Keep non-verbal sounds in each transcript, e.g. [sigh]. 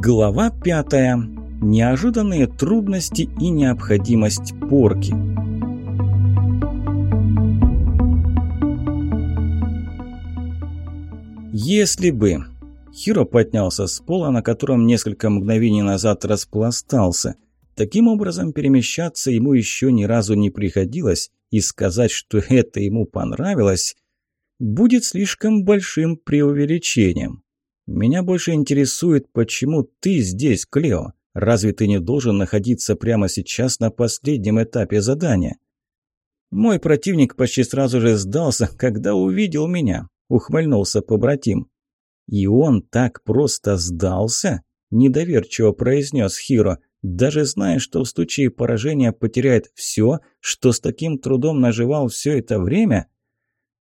Глава пятая. Неожиданные трудности и необходимость порки. Если бы... Хиро поднялся с пола, на котором несколько мгновений назад распластался. Таким образом, перемещаться ему еще ни разу не приходилось, и сказать, что это ему понравилось, будет слишком большим преувеличением. Меня больше интересует, почему ты здесь, Клео. Разве ты не должен находиться прямо сейчас на последнем этапе задания? Мой противник почти сразу же сдался, [laughs] когда увидел меня, ухмыльнулся побратим. И он так просто сдался? Недоверчиво произнес Хиро, даже зная, что в случае поражения потеряет все, что с таким трудом наживал все это время –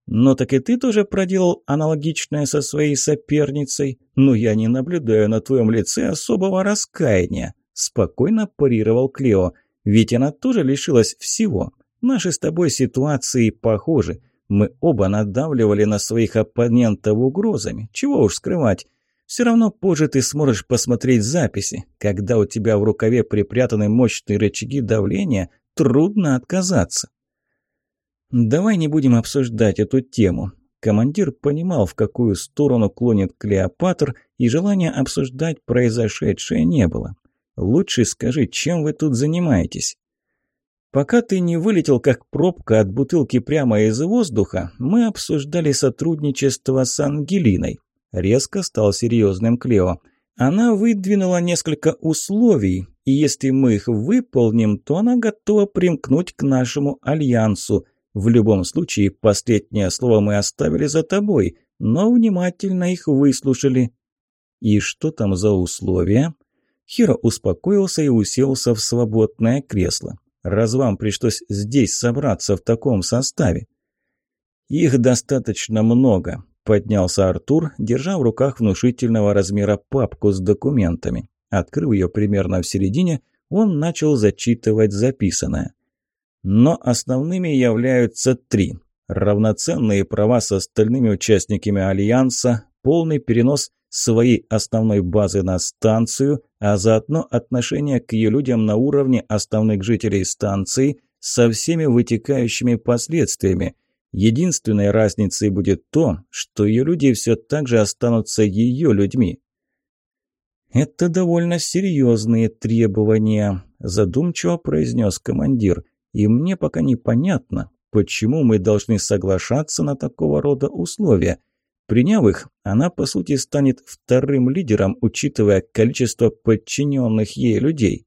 «Но так и ты тоже проделал аналогичное со своей соперницей? Но я не наблюдаю на твоем лице особого раскаяния», – спокойно парировал Клео. «Ведь она тоже лишилась всего. Наши с тобой ситуации похожи. Мы оба надавливали на своих оппонентов угрозами. Чего уж скрывать. Все равно позже ты сможешь посмотреть записи. Когда у тебя в рукаве припрятаны мощные рычаги давления, трудно отказаться». «Давай не будем обсуждать эту тему». Командир понимал, в какую сторону клонит Клеопатр, и желания обсуждать произошедшее не было. «Лучше скажи, чем вы тут занимаетесь?» «Пока ты не вылетел как пробка от бутылки прямо из воздуха, мы обсуждали сотрудничество с Ангелиной». Резко стал серьезным Клео. «Она выдвинула несколько условий, и если мы их выполним, то она готова примкнуть к нашему альянсу. В любом случае, последнее слово мы оставили за тобой, но внимательно их выслушали. И что там за условия? Хиро успокоился и уселся в свободное кресло. Раз вам пришлось здесь собраться в таком составе? Их достаточно много, поднялся Артур, держа в руках внушительного размера папку с документами. Открыв ее примерно в середине, он начал зачитывать записанное. Но основными являются три. Равноценные права с остальными участниками Альянса, полный перенос своей основной базы на станцию, а заодно отношение к ее людям на уровне основных жителей станции со всеми вытекающими последствиями. Единственной разницей будет то, что ее люди все так же останутся ее людьми. «Это довольно серьезные требования», – задумчиво произнес командир – и мне пока непонятно, почему мы должны соглашаться на такого рода условия. Приняв их, она, по сути, станет вторым лидером, учитывая количество подчиненных ей людей.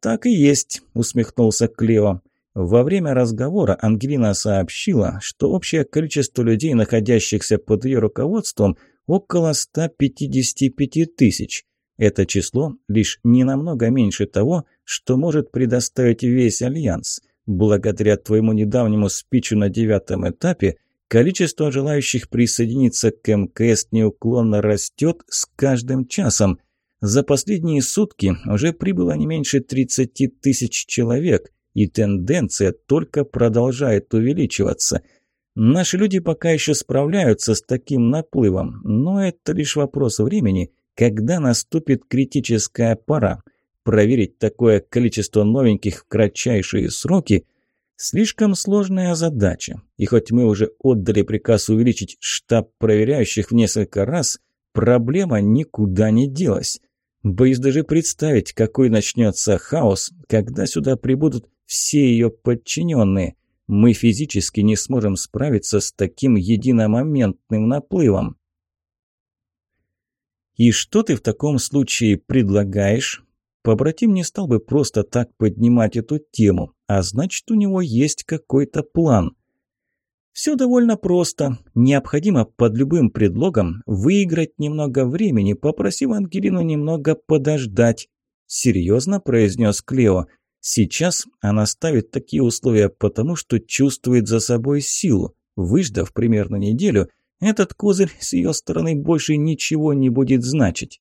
«Так и есть», – усмехнулся Клео. Во время разговора Ангелина сообщила, что общее количество людей, находящихся под ее руководством, около 155 тысяч. Это число лишь не намного меньше того, что может предоставить весь Альянс. Благодаря твоему недавнему спичу на девятом этапе, количество желающих присоединиться к МКС неуклонно растет с каждым часом. За последние сутки уже прибыло не меньше 30 тысяч человек, и тенденция только продолжает увеличиваться – Наши люди пока еще справляются с таким наплывом, но это лишь вопрос времени, когда наступит критическая пора. Проверить такое количество новеньких в кратчайшие сроки – слишком сложная задача. И хоть мы уже отдали приказ увеличить штаб проверяющих в несколько раз, проблема никуда не делась. Боюсь даже представить, какой начнется хаос, когда сюда прибудут все ее подчиненные. Мы физически не сможем справиться с таким единомоментным наплывом. «И что ты в таком случае предлагаешь?» Побратим не стал бы просто так поднимать эту тему, а значит, у него есть какой-то план. Все довольно просто. Необходимо под любым предлогом выиграть немного времени, попросив Ангелину немного подождать. Серьезно произнес Клео. Сейчас она ставит такие условия потому, что чувствует за собой силу. Выждав примерно неделю – этот козырь с ее стороны больше ничего не будет значить.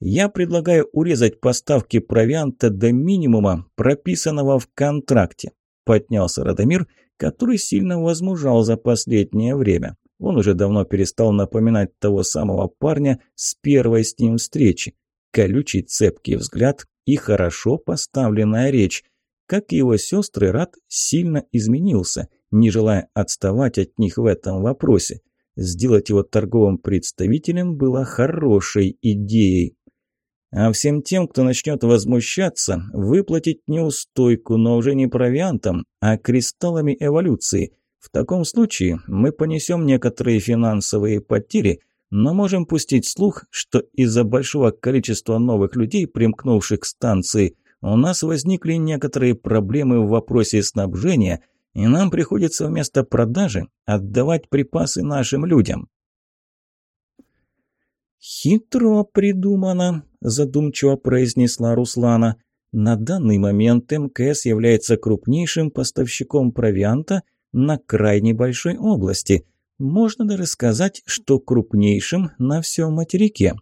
Я предлагаю урезать поставки провианта до минимума, прописанного в контракте. Поднялся Радомир, который сильно возмужал за последнее время. Он уже давно перестал напоминать того самого парня с первой с ним встречи. Колючий цепкий взгляд и хорошо поставленная речь. Как и его сестры, Рад сильно изменился, не желая отставать от них в этом вопросе. Сделать его торговым представителем было хорошей идеей. А всем тем, кто начнет возмущаться, выплатить неустойку, но уже не провиантом, а кристаллами эволюции. В таком случае мы понесем некоторые финансовые потери, но можем пустить слух, что из-за большого количества новых людей, примкнувших к станции, у нас возникли некоторые проблемы в вопросе снабжения, и нам приходится вместо продажи отдавать припасы нашим людям. «Хитро придумано», – задумчиво произнесла Руслана. «На данный момент МКС является крупнейшим поставщиком провианта на крайне большой области. Можно даже сказать, что крупнейшим на всем материке.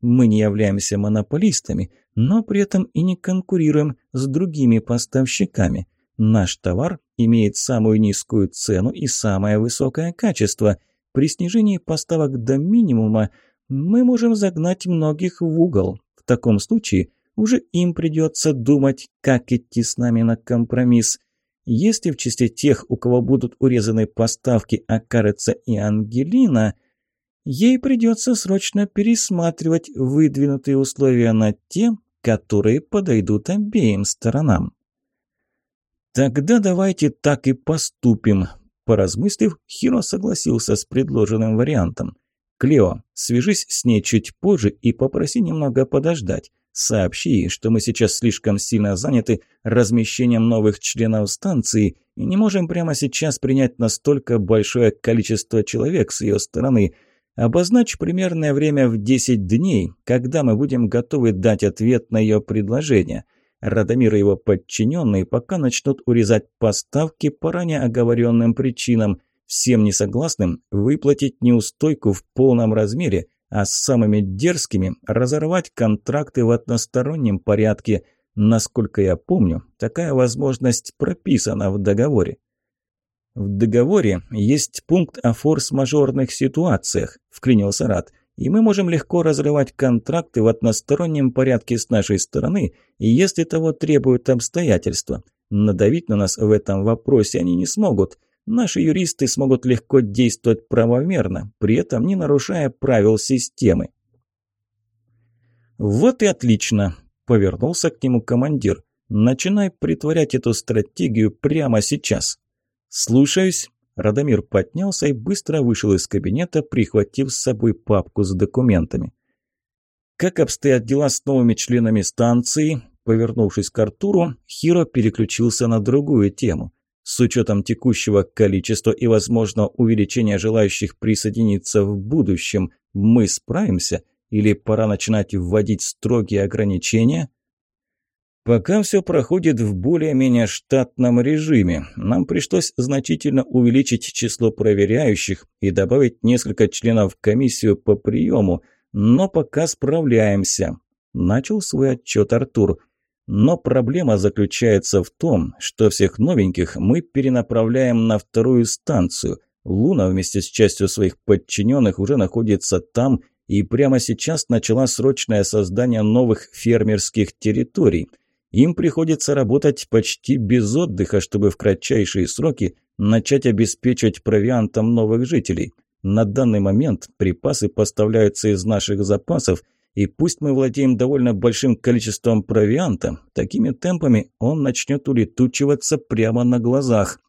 Мы не являемся монополистами, но при этом и не конкурируем с другими поставщиками. Наш товар имеет самую низкую цену и самое высокое качество. При снижении поставок до минимума мы можем загнать многих в угол. В таком случае уже им придется думать, как идти с нами на компромисс. Если в числе тех, у кого будут урезаны поставки, окажется и Ангелина, ей придется срочно пересматривать выдвинутые условия на те, которые подойдут обеим сторонам. «Тогда давайте так и поступим», – поразмыслив, Хиро согласился с предложенным вариантом. «Клео, свяжись с ней чуть позже и попроси немного подождать. Сообщи ей, что мы сейчас слишком сильно заняты размещением новых членов станции и не можем прямо сейчас принять настолько большое количество человек с ее стороны. Обозначь примерное время в 10 дней, когда мы будем готовы дать ответ на ее предложение». Радомир и его подчиненные пока начнут урезать поставки по ранее оговоренным причинам. Всем несогласным выплатить неустойку в полном размере, а с самыми дерзкими разорвать контракты в одностороннем порядке. Насколько я помню, такая возможность прописана в договоре. «В договоре есть пункт о форс-мажорных ситуациях», – вклинился Рад и мы можем легко разрывать контракты в одностороннем порядке с нашей стороны, если того требуют обстоятельства. Надавить на нас в этом вопросе они не смогут. Наши юристы смогут легко действовать правомерно, при этом не нарушая правил системы. «Вот и отлично», – повернулся к нему командир. «Начинай притворять эту стратегию прямо сейчас». «Слушаюсь», Радомир поднялся и быстро вышел из кабинета, прихватив с собой папку с документами. Как обстоят дела с новыми членами станции? Повернувшись к Артуру, Хиро переключился на другую тему. С учетом текущего количества и возможного увеличения желающих присоединиться в будущем, мы справимся? Или пора начинать вводить строгие ограничения – Пока все проходит в более-менее штатном режиме. Нам пришлось значительно увеличить число проверяющих и добавить несколько членов в комиссию по приему, но пока справляемся. Начал свой отчет Артур. Но проблема заключается в том, что всех новеньких мы перенаправляем на вторую станцию. Луна вместе с частью своих подчиненных уже находится там и прямо сейчас начала срочное создание новых фермерских территорий – им приходится работать почти без отдыха, чтобы в кратчайшие сроки начать обеспечивать провиантом новых жителей. На данный момент припасы поставляются из наших запасов, и пусть мы владеем довольно большим количеством провианта, такими темпами он начнет улетучиваться прямо на глазах.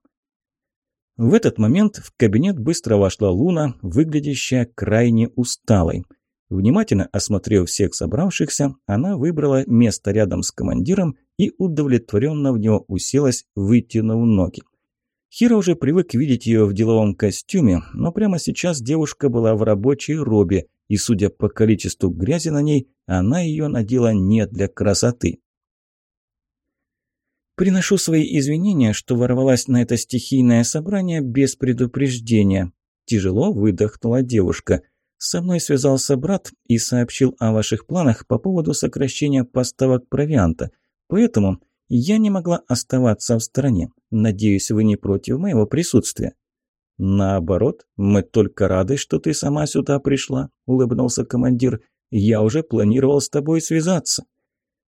В этот момент в кабинет быстро вошла Луна, выглядящая крайне усталой. Внимательно осмотрев всех собравшихся, она выбрала место рядом с командиром и удовлетворенно в него уселась, вытянув ноги. Хиро уже привык видеть ее в деловом костюме, но прямо сейчас девушка была в рабочей робе, и, судя по количеству грязи на ней, она ее надела не для красоты. «Приношу свои извинения, что ворвалась на это стихийное собрание без предупреждения», – тяжело выдохнула девушка – со мной связался брат и сообщил о ваших планах по поводу сокращения поставок провианта. Поэтому я не могла оставаться в стороне. Надеюсь, вы не против моего присутствия». «Наоборот, мы только рады, что ты сама сюда пришла», – улыбнулся командир. «Я уже планировал с тобой связаться».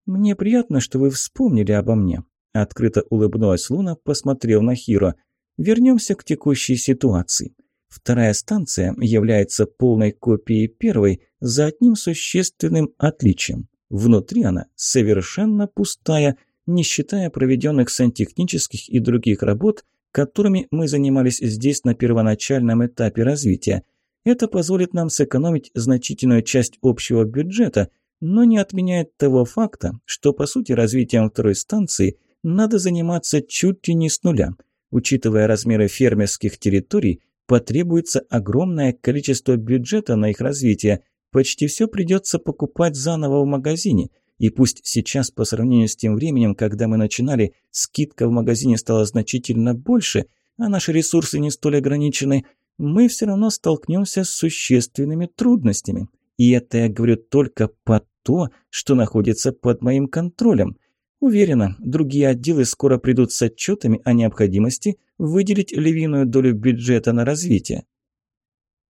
«Мне приятно, что вы вспомнили обо мне», – открыто улыбнулась Луна, посмотрев на Хиро. «Вернемся к текущей ситуации. Вторая станция является полной копией первой за одним существенным отличием. Внутри она совершенно пустая, не считая проведенных сантехнических и других работ, которыми мы занимались здесь на первоначальном этапе развития. Это позволит нам сэкономить значительную часть общего бюджета, но не отменяет того факта, что по сути развитием второй станции надо заниматься чуть ли не с нуля. Учитывая размеры фермерских территорий, потребуется огромное количество бюджета на их развитие. Почти все придется покупать заново в магазине. И пусть сейчас, по сравнению с тем временем, когда мы начинали, скидка в магазине стала значительно больше, а наши ресурсы не столь ограничены, мы все равно столкнемся с существенными трудностями. И это я говорю только по то, что находится под моим контролем – Уверена, другие отделы скоро придут с отчетами о необходимости выделить львиную долю бюджета на развитие.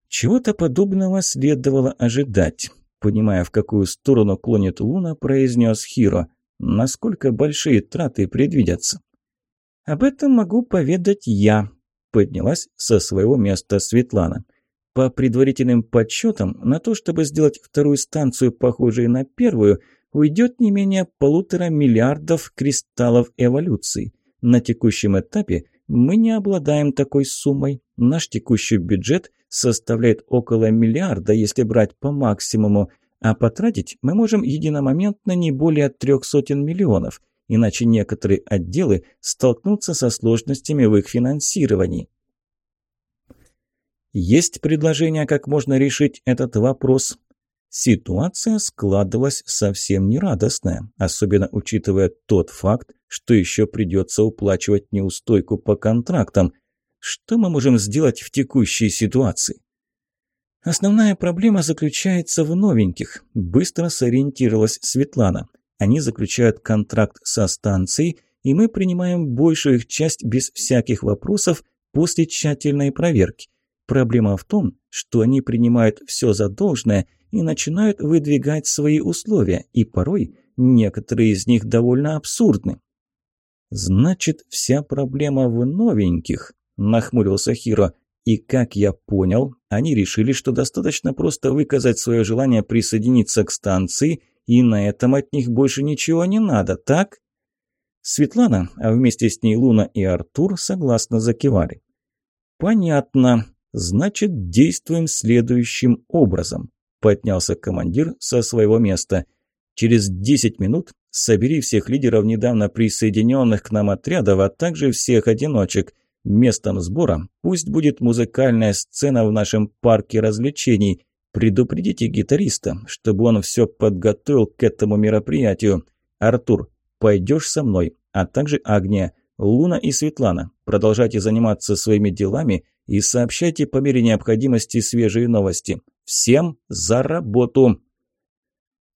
Чего-то подобного следовало ожидать. Понимая, в какую сторону клонит Луна, произнес Хиро. Насколько большие траты предвидятся? Об этом могу поведать я, поднялась со своего места Светлана. По предварительным подсчетам, на то, чтобы сделать вторую станцию похожей на первую – уйдет не менее полутора миллиардов кристаллов эволюции. На текущем этапе мы не обладаем такой суммой. Наш текущий бюджет составляет около миллиарда, если брать по максимуму, а потратить мы можем единомоментно не более трех сотен миллионов, иначе некоторые отделы столкнутся со сложностями в их финансировании. Есть предложение, как можно решить этот вопрос? Ситуация складывалась совсем нерадостная, особенно учитывая тот факт, что еще придется уплачивать неустойку по контрактам. Что мы можем сделать в текущей ситуации? Основная проблема заключается в новеньких. Быстро сориентировалась Светлана. Они заключают контракт со станцией, и мы принимаем большую их часть без всяких вопросов после тщательной проверки. Проблема в том, что они принимают все за должное – и начинают выдвигать свои условия, и порой некоторые из них довольно абсурдны. «Значит, вся проблема в новеньких», – нахмурился Хиро. «И как я понял, они решили, что достаточно просто выказать свое желание присоединиться к станции, и на этом от них больше ничего не надо, так?» Светлана, а вместе с ней Луна и Артур согласно закивали. «Понятно. Значит, действуем следующим образом. Поднялся командир со своего места. «Через 10 минут собери всех лидеров недавно присоединенных к нам отрядов, а также всех одиночек. Местом сбора пусть будет музыкальная сцена в нашем парке развлечений. Предупредите гитариста, чтобы он все подготовил к этому мероприятию. Артур, пойдешь со мной, а также Агния, Луна и Светлана. Продолжайте заниматься своими делами и сообщайте по мере необходимости свежие новости. Всем за работу!»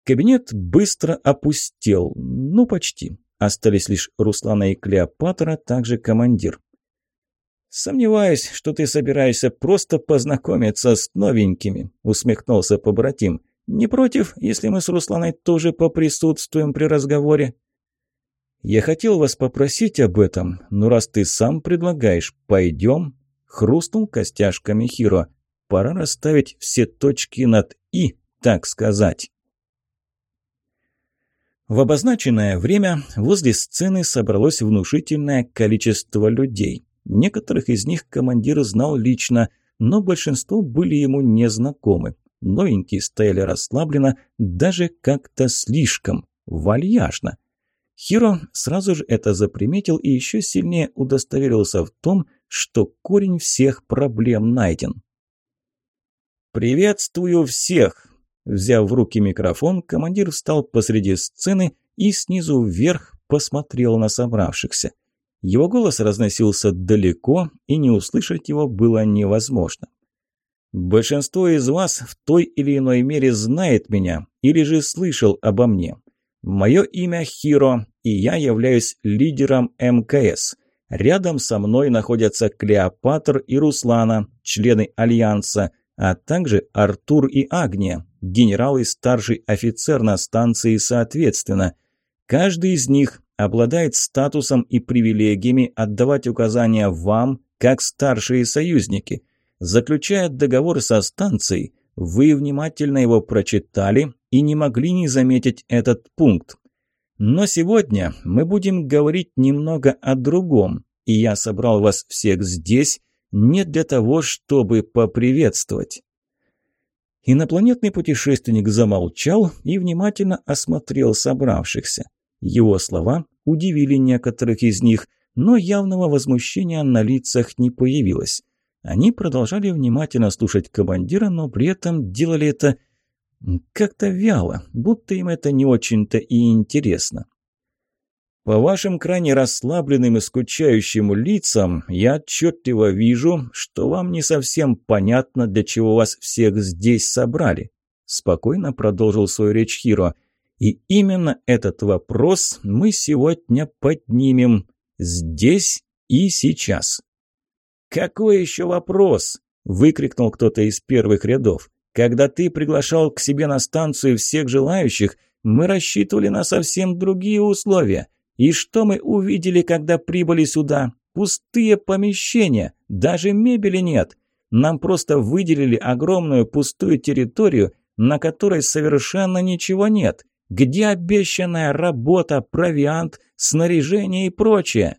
Кабинет быстро опустел. Ну, почти. Остались лишь Руслана и Клеопатра, также командир. «Сомневаюсь, что ты собираешься просто познакомиться с новенькими», – усмехнулся побратим. «Не против, если мы с Русланой тоже поприсутствуем при разговоре?» «Я хотел вас попросить об этом, но раз ты сам предлагаешь, пойдем?» – хрустнул костяшками Хиро. Пора расставить все точки над «и», так сказать. В обозначенное время возле сцены собралось внушительное количество людей. Некоторых из них командир знал лично, но большинство были ему незнакомы. Новенькие стояли расслабленно, даже как-то слишком вальяжно. Хиро сразу же это заприметил и еще сильнее удостоверился в том, что корень всех проблем найден. «Приветствую всех!» Взяв в руки микрофон, командир встал посреди сцены и снизу вверх посмотрел на собравшихся. Его голос разносился далеко, и не услышать его было невозможно. «Большинство из вас в той или иной мере знает меня или же слышал обо мне. Мое имя Хиро, и я являюсь лидером МКС. Рядом со мной находятся Клеопатр и Руслана, члены Альянса, а также Артур и Агния, генерал и старший офицер на станции соответственно. Каждый из них обладает статусом и привилегиями отдавать указания вам, как старшие союзники. Заключая договор со станцией, вы внимательно его прочитали и не могли не заметить этот пункт. Но сегодня мы будем говорить немного о другом, и я собрал вас всех здесь не для того, чтобы поприветствовать. Инопланетный путешественник замолчал и внимательно осмотрел собравшихся. Его слова удивили некоторых из них, но явного возмущения на лицах не появилось. Они продолжали внимательно слушать командира, но при этом делали это как-то вяло, будто им это не очень-то и интересно. По вашим крайне расслабленным и скучающим лицам я отчетливо вижу, что вам не совсем понятно, для чего вас всех здесь собрали. Спокойно продолжил свою речь Хиро. И именно этот вопрос мы сегодня поднимем здесь и сейчас. «Какой еще вопрос?» – выкрикнул кто-то из первых рядов. «Когда ты приглашал к себе на станцию всех желающих, мы рассчитывали на совсем другие условия. И что мы увидели, когда прибыли сюда? Пустые помещения, даже мебели нет. Нам просто выделили огромную пустую территорию, на которой совершенно ничего нет. Где обещанная работа, провиант, снаряжение и прочее?»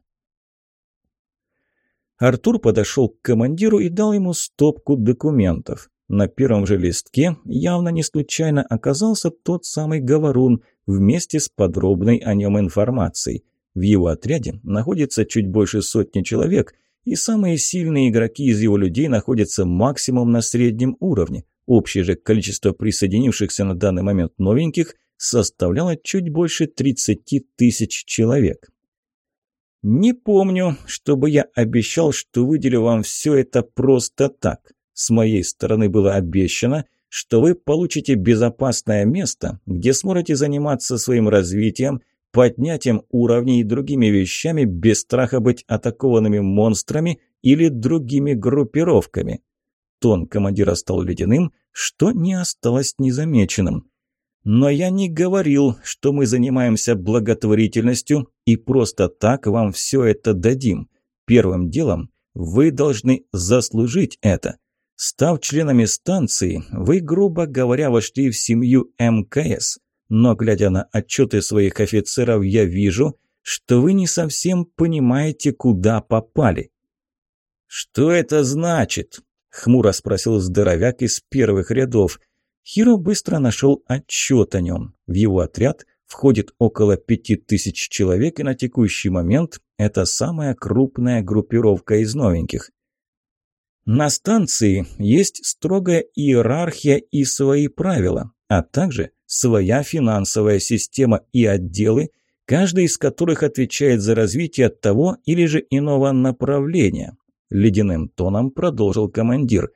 Артур подошел к командиру и дал ему стопку документов. На первом же листке явно не случайно оказался тот самый говорун вместе с подробной о нем информацией. В его отряде находится чуть больше сотни человек, и самые сильные игроки из его людей находятся максимум на среднем уровне. Общее же количество присоединившихся на данный момент новеньких составляло чуть больше 30 тысяч человек. «Не помню, чтобы я обещал, что выделю вам все это просто так. С моей стороны было обещано, что вы получите безопасное место, где сможете заниматься своим развитием, поднятием уровней и другими вещами без страха быть атакованными монстрами или другими группировками». Тон командира стал ледяным, что не осталось незамеченным. Но я не говорил, что мы занимаемся благотворительностью и просто так вам все это дадим. Первым делом вы должны заслужить это. Став членами станции, вы, грубо говоря, вошли в семью МКС. Но, глядя на отчеты своих офицеров, я вижу, что вы не совсем понимаете, куда попали. «Что это значит?» – хмуро спросил здоровяк из первых рядов – Хиро быстро нашел отчет о нем. В его отряд входит около пяти тысяч человек, и на текущий момент это самая крупная группировка из новеньких. На станции есть строгая иерархия и свои правила, а также своя финансовая система и отделы, каждый из которых отвечает за развитие того или же иного направления. Ледяным тоном продолжил командир.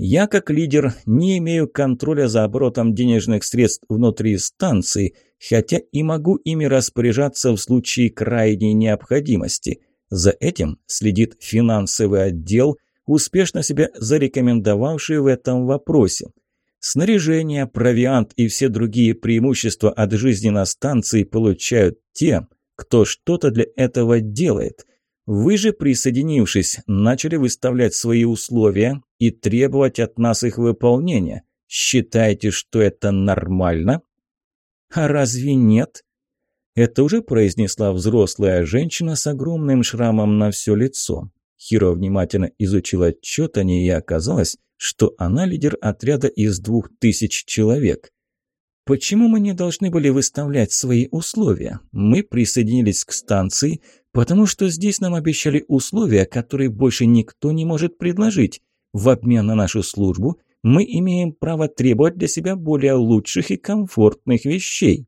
Я, как лидер, не имею контроля за оборотом денежных средств внутри станции, хотя и могу ими распоряжаться в случае крайней необходимости. За этим следит финансовый отдел, успешно себя зарекомендовавший в этом вопросе. Снаряжение, провиант и все другие преимущества от жизни на станции получают те, кто что-то для этого делает – вы же, присоединившись, начали выставлять свои условия и требовать от нас их выполнения. Считаете, что это нормально? А разве нет? Это уже произнесла взрослая женщина с огромным шрамом на все лицо. Хиро внимательно изучил отчет о ней и оказалось, что она лидер отряда из двух тысяч человек. Почему мы не должны были выставлять свои условия? Мы присоединились к станции, потому что здесь нам обещали условия, которые больше никто не может предложить. В обмен на нашу службу мы имеем право требовать для себя более лучших и комфортных вещей.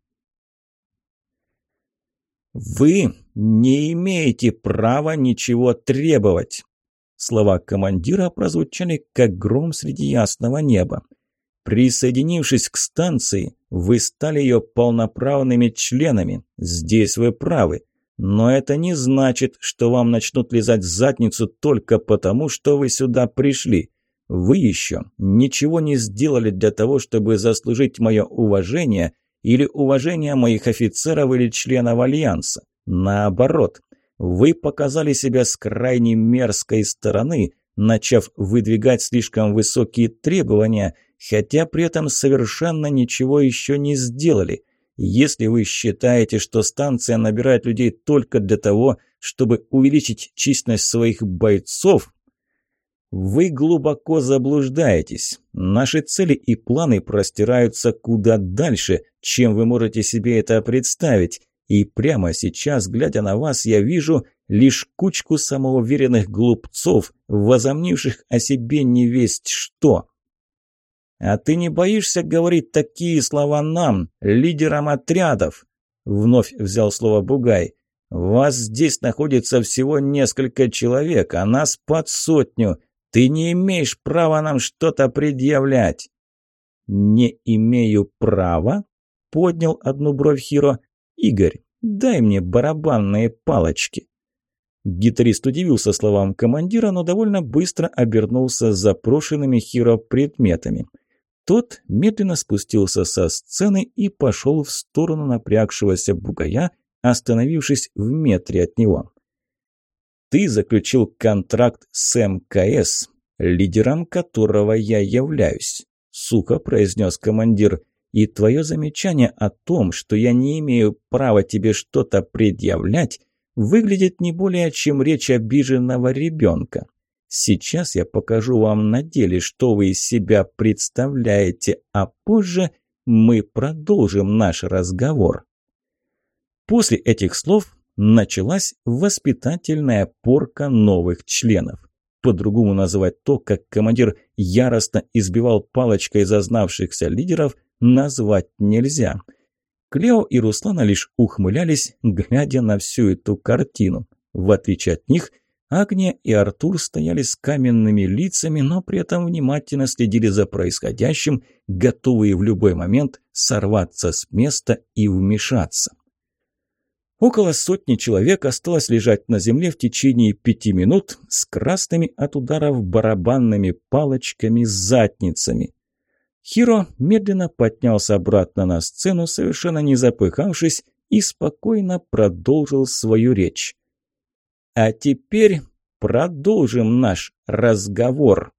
«Вы не имеете права ничего требовать!» Слова командира прозвучали, как гром среди ясного неба. Присоединившись к станции, вы стали ее полноправными членами. Здесь вы правы. Но это не значит, что вам начнут лизать задницу только потому, что вы сюда пришли. Вы еще ничего не сделали для того, чтобы заслужить мое уважение или уважение моих офицеров или членов Альянса. Наоборот, вы показали себя с крайне мерзкой стороны, начав выдвигать слишком высокие требования, хотя при этом совершенно ничего еще не сделали. Если вы считаете, что станция набирает людей только для того, чтобы увеличить численность своих бойцов, вы глубоко заблуждаетесь. Наши цели и планы простираются куда дальше, чем вы можете себе это представить. И прямо сейчас, глядя на вас, я вижу лишь кучку самоуверенных глупцов, возомнивших о себе невесть что. «А ты не боишься говорить такие слова нам, лидерам отрядов?» Вновь взял слово Бугай. «Вас здесь находится всего несколько человек, а нас под сотню. Ты не имеешь права нам что-то предъявлять». «Не имею права?» — поднял одну бровь Хиро. «Игорь, дай мне барабанные палочки». Гитарист удивился словам командира, но довольно быстро обернулся запрошенными Хиро предметами – тот медленно спустился со сцены и пошел в сторону напрягшегося бугая, остановившись в метре от него. «Ты заключил контракт с МКС, лидером которого я являюсь», – сухо произнес командир. «И твое замечание о том, что я не имею права тебе что-то предъявлять, выглядит не более чем речь обиженного ребенка. Сейчас я покажу вам на деле, что вы из себя представляете, а позже мы продолжим наш разговор. После этих слов началась воспитательная порка новых членов. По-другому называть то, как командир яростно избивал палочкой зазнавшихся лидеров, назвать нельзя. Клео и Руслана лишь ухмылялись, глядя на всю эту картину. В отличие от них, Агния и Артур стояли с каменными лицами, но при этом внимательно следили за происходящим, готовые в любой момент сорваться с места и вмешаться. Около сотни человек осталось лежать на земле в течение пяти минут с красными от ударов барабанными палочками задницами. Хиро медленно поднялся обратно на сцену, совершенно не запыхавшись, и спокойно продолжил свою речь. А теперь продолжим наш разговор.